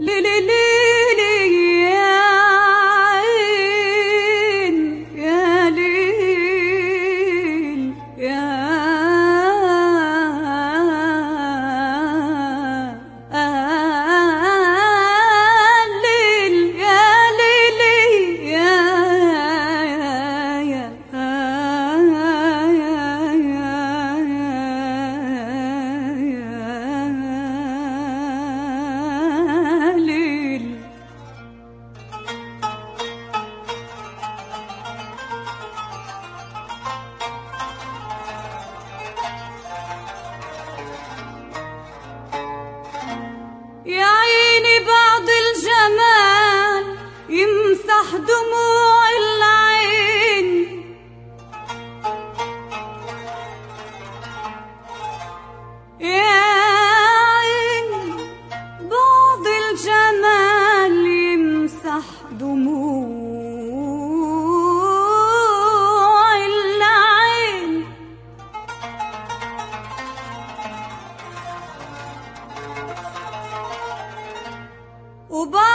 哩哩哩。Oba!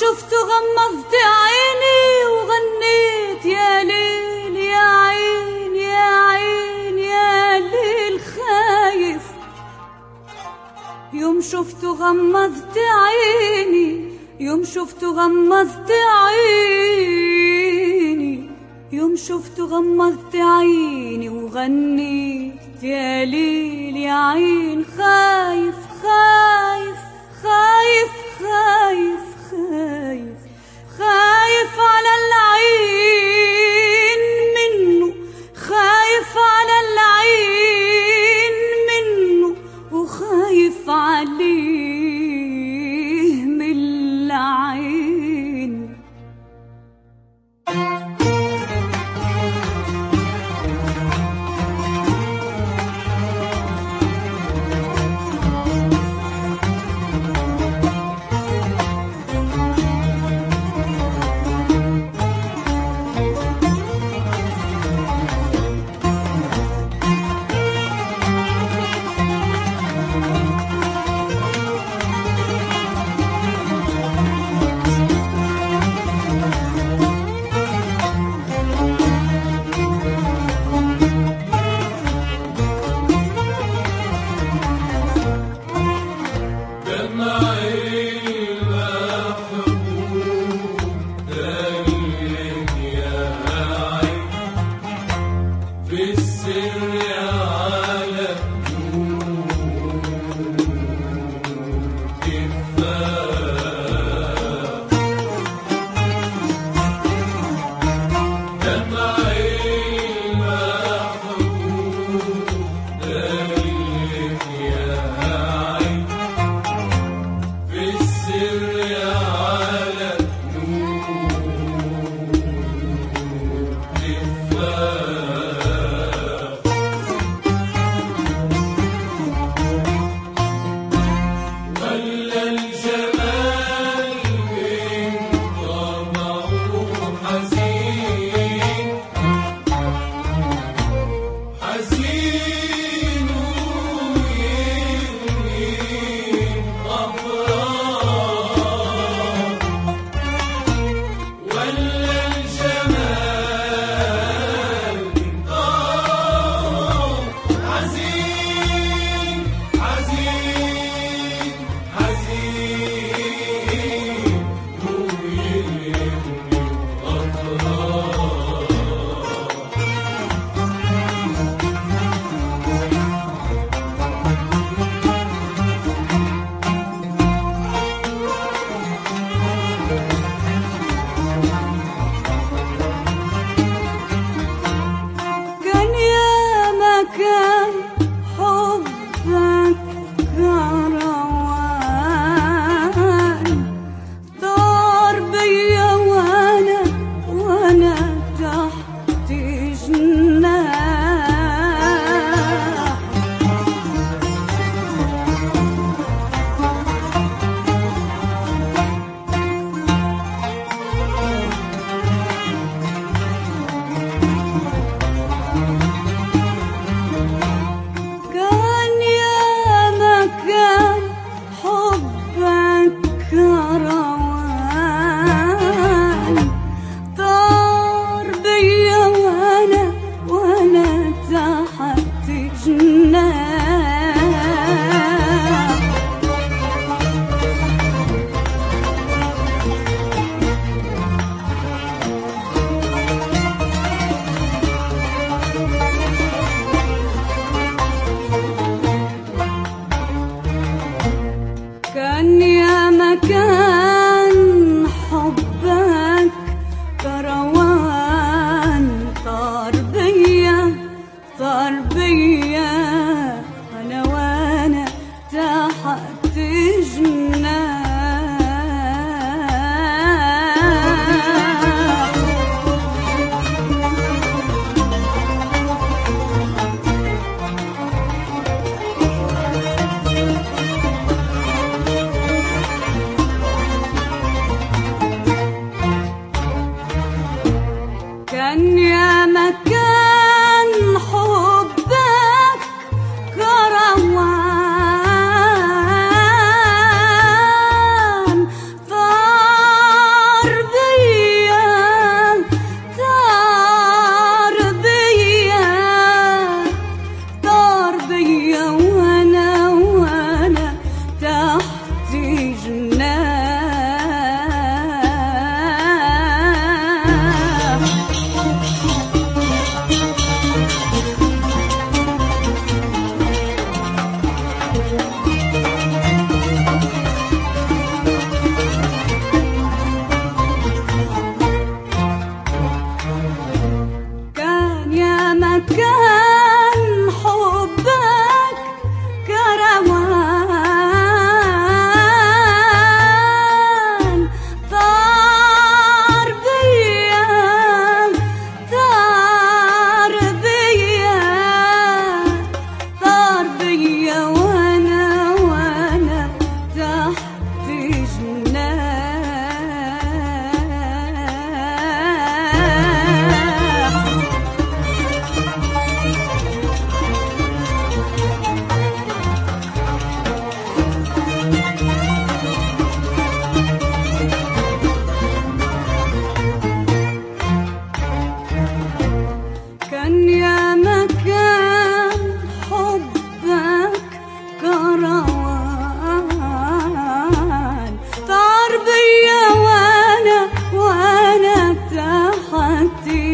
شفت غمضت عيني وغنيت يا ليل يا عين يا عين يا ليل خايف. يوم شفت غمضت عيني يوم شفت غمضت عيني يوم شفت غمضت عيني وغنيت يا ليل يا عين خايف.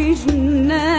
Krishna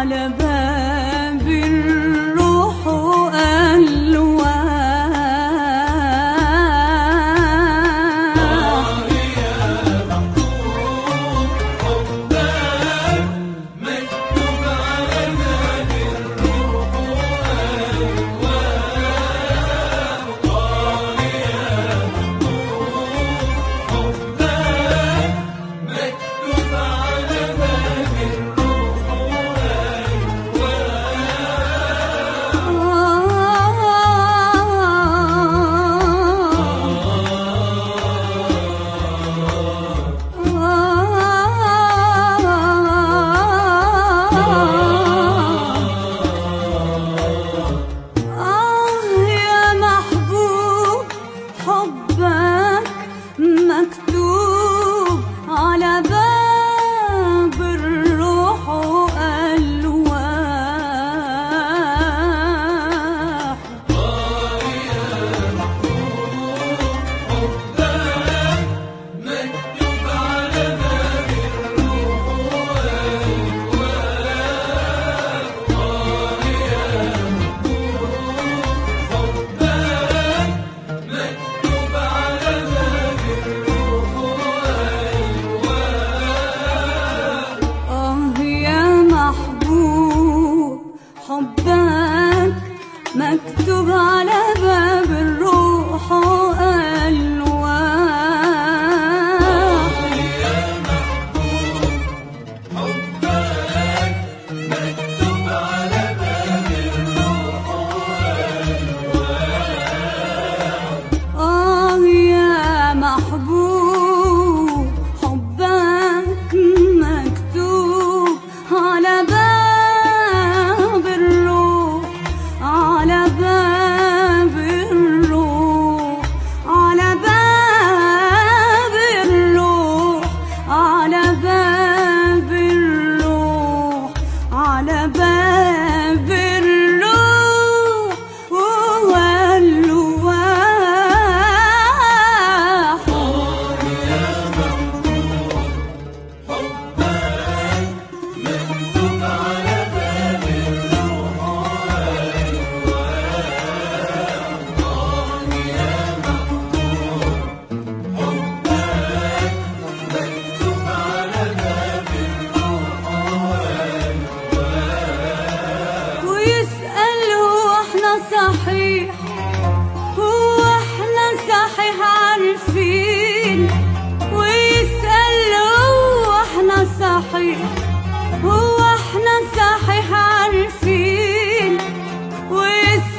على بالي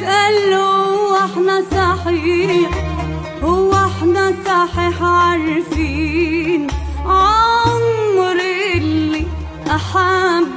ويسأل هو إحنا صحيح هو إحنا صحيح عارفين عمر اللي احبه